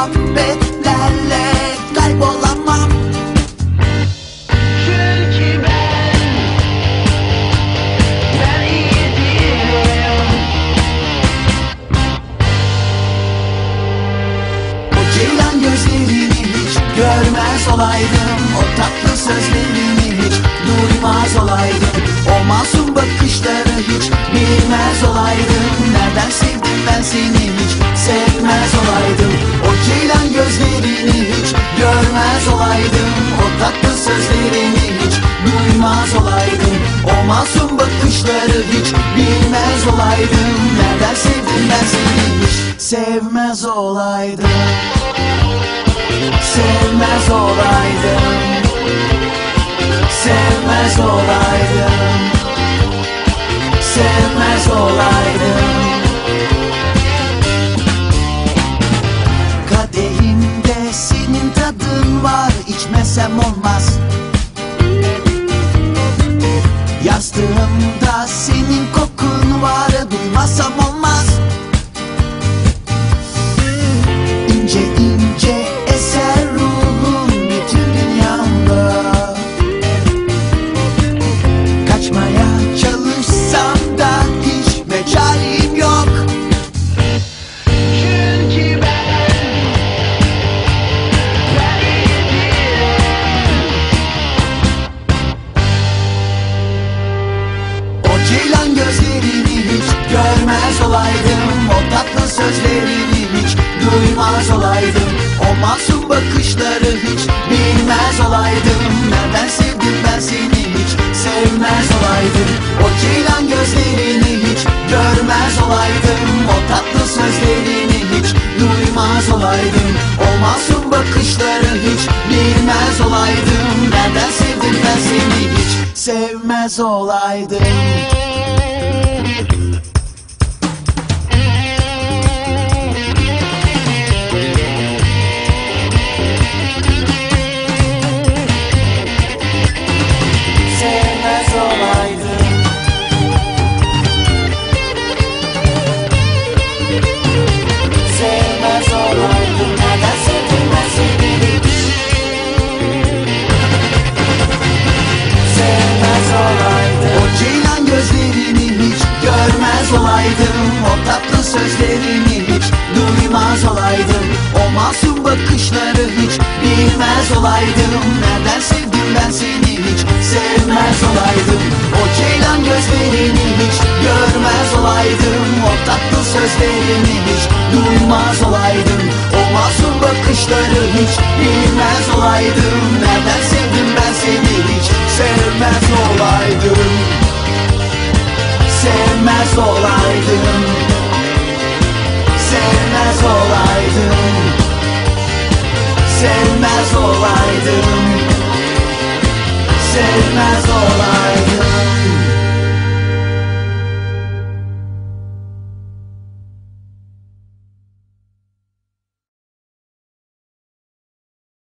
muhabbetlerle kaybolamam. Çünkü ben Ben iyi O ceylan gözlerini hiç görmez olaydım. O tatlı sözlerini hiç duymaz olaydım. O masum bakışları hiç bilmez olaydım. Nereden sevdim ben seni görmez olaydım O tatlı sözlerini hiç duymaz olaydım. O masum bakışları hiç bilmez olaydım. Nereden sevdim ben seni hiç sevmez olaydım. Sevmez olaydım sevmez olaydım olaydım O tatlı sözlerini hiç duymaz olaydım. O masum bakışları hiç bilmez olaydım. Nereden sevdim ben seni hiç sevmez olaydım. O ceylan gözlerini hiç görmez olaydım. O tatlı sözlerini hiç duymaz olaydım. O masum bakışları hiç bilmez olaydım. Nereden sevdim ben seni hiç sevmez Sevmez olaydım Sevmez olaydım